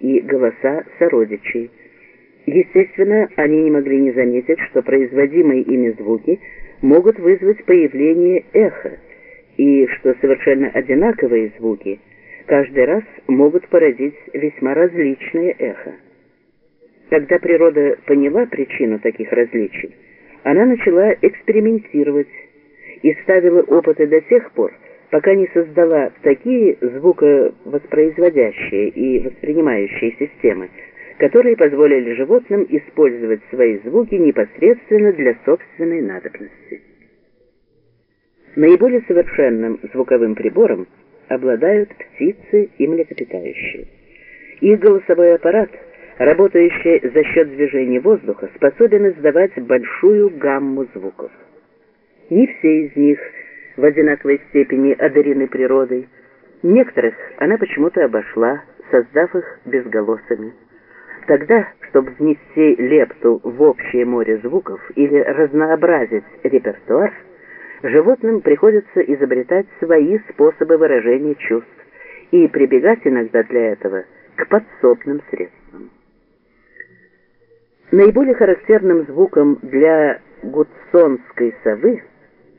и голоса сородичей. Естественно, они не могли не заметить, что производимые ими звуки могут вызвать появление эха, и что совершенно одинаковые звуки каждый раз могут породить весьма различные эхо. Когда природа поняла причину таких различий, она начала экспериментировать и ставила опыты до тех пор, пока не создала такие звуковоспроизводящие и воспринимающие системы, которые позволили животным использовать свои звуки непосредственно для собственной надобности. Наиболее совершенным звуковым прибором обладают птицы и млекопитающие. Их голосовой аппарат, работающий за счет движения воздуха, способен издавать большую гамму звуков. Не все из них в одинаковой степени одарены природой. Некоторых она почему-то обошла, создав их безголосыми. Тогда, чтобы внести лепту в общее море звуков или разнообразить репертуар, животным приходится изобретать свои способы выражения чувств и прибегать иногда для этого к подсобным средствам. Наиболее характерным звуком для гудсонской совы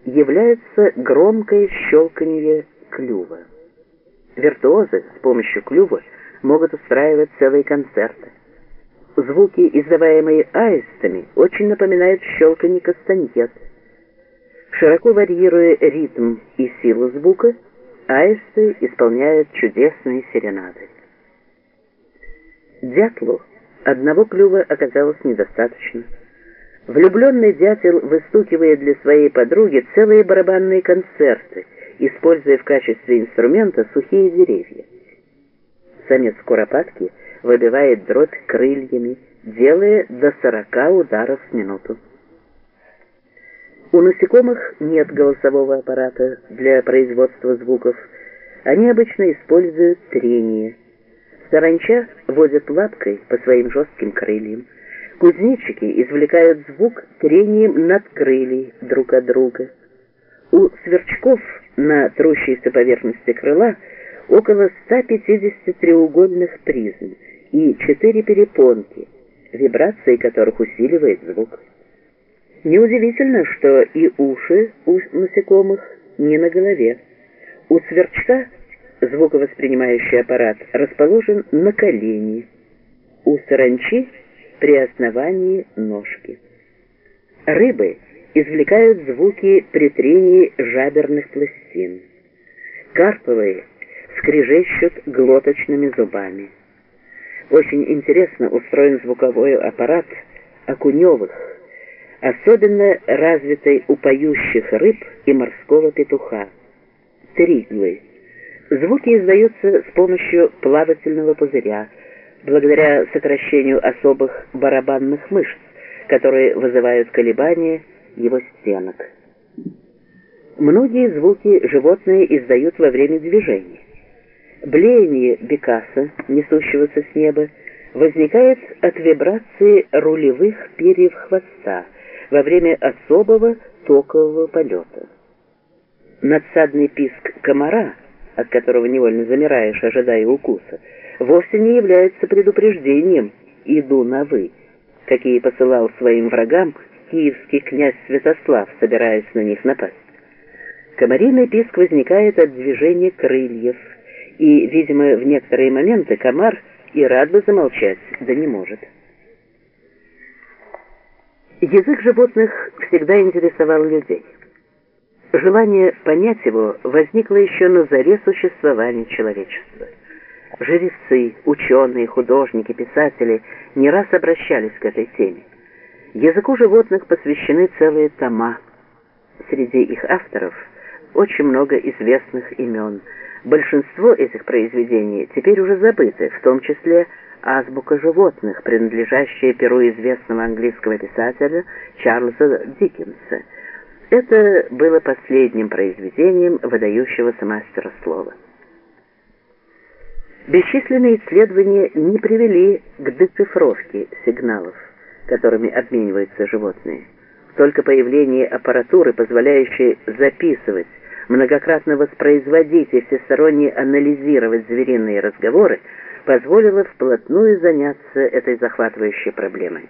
является громкое щелканье клюва. Виртуозы с помощью клюва могут устраивать целые концерты. Звуки, издаваемые аистами, очень напоминают щелканье кастаньет. Широко варьируя ритм и силу звука, аисты исполняют чудесные серенады. Дятлу одного клюва оказалось недостаточно. Влюбленный дятел выстукивает для своей подруги целые барабанные концерты, используя в качестве инструмента сухие деревья. Самец куропатки выбивает дробь крыльями, делая до 40 ударов в минуту. У насекомых нет голосового аппарата для производства звуков. Они обычно используют трение. Саранча водят лапкой по своим жестким крыльям. Кузнечики извлекают звук трением над крыльей друг от друга. У сверчков на трущейся поверхности крыла около 150 треугольных призм и 4 перепонки, вибрации которых усиливает звук. Неудивительно, что и уши у насекомых не на голове. У сверчка звуковоспринимающий аппарат расположен на колени, у саранчи при основании ножки. Рыбы извлекают звуки при трении жаберных пластин. Карповые скрежещут глоточными зубами. Очень интересно устроен звуковой аппарат окуневых, особенно развитой у поющих рыб и морского петуха. Триглы. Звуки издаются с помощью плавательного пузыря, благодаря сокращению особых барабанных мышц, которые вызывают колебания его стенок. Многие звуки животные издают во время движения. Блеяние бекаса, несущегося с неба, возникает от вибрации рулевых перьев хвоста – во время особого токового полета. Надсадный писк комара, от которого невольно замираешь, ожидая укуса, вовсе не является предупреждением «иду на вы», какие посылал своим врагам киевский князь Святослав, собираясь на них напасть. Комариный писк возникает от движения крыльев, и, видимо, в некоторые моменты комар и рад бы замолчать, да не может. Язык животных всегда интересовал людей. Желание понять его возникло еще на заре существования человечества. Жрецы, ученые, художники, писатели не раз обращались к этой теме. Языку животных посвящены целые тома. Среди их авторов очень много известных имен. Большинство этих произведений теперь уже забыты, в том числе азбука животных, принадлежащая перу известного английского писателя Чарльза Диккенса. Это было последним произведением выдающегося мастера слова. Бесчисленные исследования не привели к децифровке сигналов, которыми обмениваются животные. Только появление аппаратуры, позволяющей записывать, многократно воспроизводить и всесторонне анализировать звериные разговоры, позволило вплотную заняться этой захватывающей проблемой.